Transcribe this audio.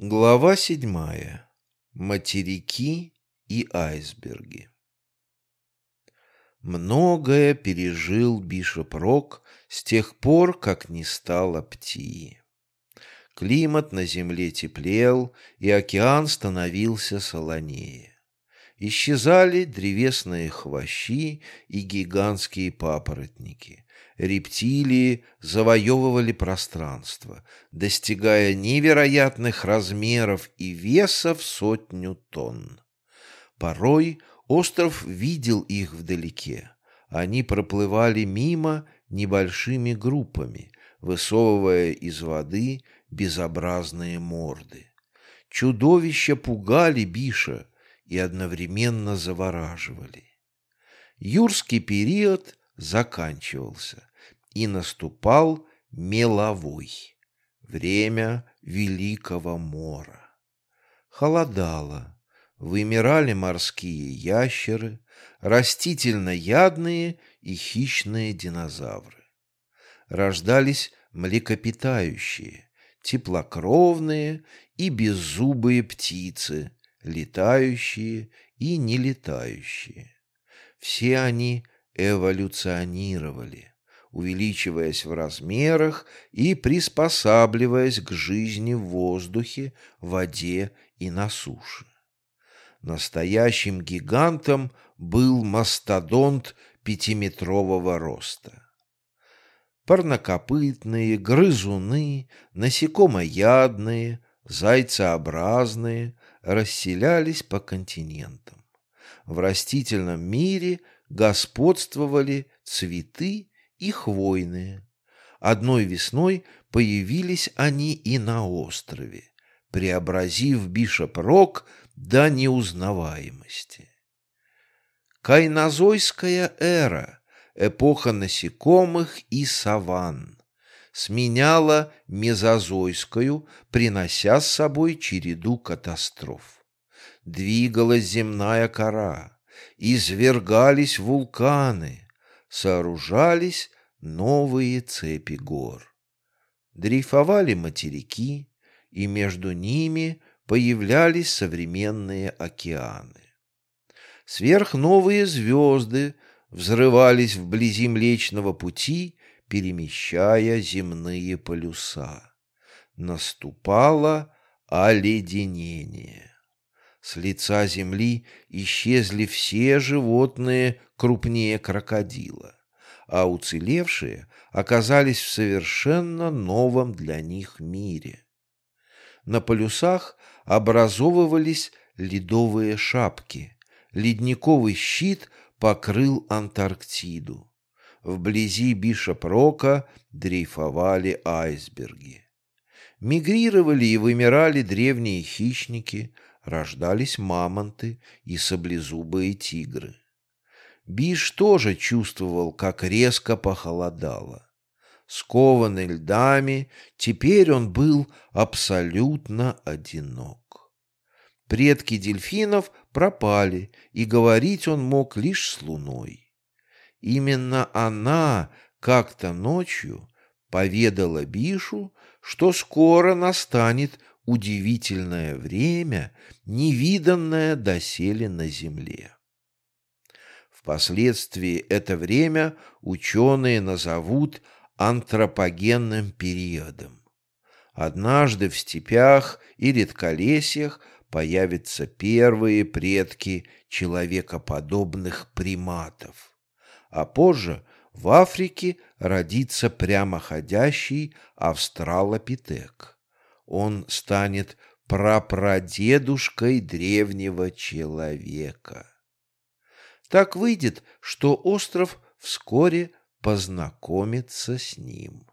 Глава седьмая. Материки и айсберги. Многое пережил Бишоп Рок с тех пор, как не стало Птии. Климат на земле теплел, и океан становился солонее. Исчезали древесные хвощи и гигантские папоротники. Рептилии завоевывали пространство, достигая невероятных размеров и веса в сотню тонн. Порой остров видел их вдалеке. Они проплывали мимо небольшими группами, высовывая из воды безобразные морды. Чудовища пугали Биша, и одновременно завораживали. Юрский период заканчивался, и наступал меловой, время Великого Мора. Холодало, вымирали морские ящеры, растительноядные и хищные динозавры. Рождались млекопитающие, теплокровные и беззубые птицы, летающие и нелетающие. Все они эволюционировали, увеличиваясь в размерах и приспосабливаясь к жизни в воздухе, воде и на суше. Настоящим гигантом был мастодонт пятиметрового роста. Парнокопытные, грызуны, насекомоядные, зайцеобразные расселялись по континентам. В растительном мире господствовали цветы и хвойные. Одной весной появились они и на острове, преобразив Бишоп-Рок до неузнаваемости. Кайнозойская эра, эпоха насекомых и саванн, сменяла мезозойскую, принося с собой череду катастроф. Двигалась земная кора, извергались вулканы, сооружались новые цепи гор. Дрейфовали материки, и между ними появлялись современные океаны. Сверхновые звезды взрывались вблизи Млечного Пути перемещая земные полюса. Наступало оледенение. С лица земли исчезли все животные крупнее крокодила, а уцелевшие оказались в совершенно новом для них мире. На полюсах образовывались ледовые шапки, ледниковый щит покрыл Антарктиду. Вблизи Бишоп-Рока дрейфовали айсберги. Мигрировали и вымирали древние хищники, рождались мамонты и саблезубые тигры. Биш тоже чувствовал, как резко похолодало. Скованный льдами, теперь он был абсолютно одинок. Предки дельфинов пропали, и говорить он мог лишь с луной. Именно она как-то ночью поведала Бишу, что скоро настанет удивительное время, невиданное доселе на Земле. Впоследствии это время ученые назовут антропогенным периодом. Однажды в степях и редколесьях появятся первые предки человекоподобных приматов а позже в Африке родится прямоходящий австралопитек. Он станет прапрадедушкой древнего человека. Так выйдет, что остров вскоре познакомится с ним.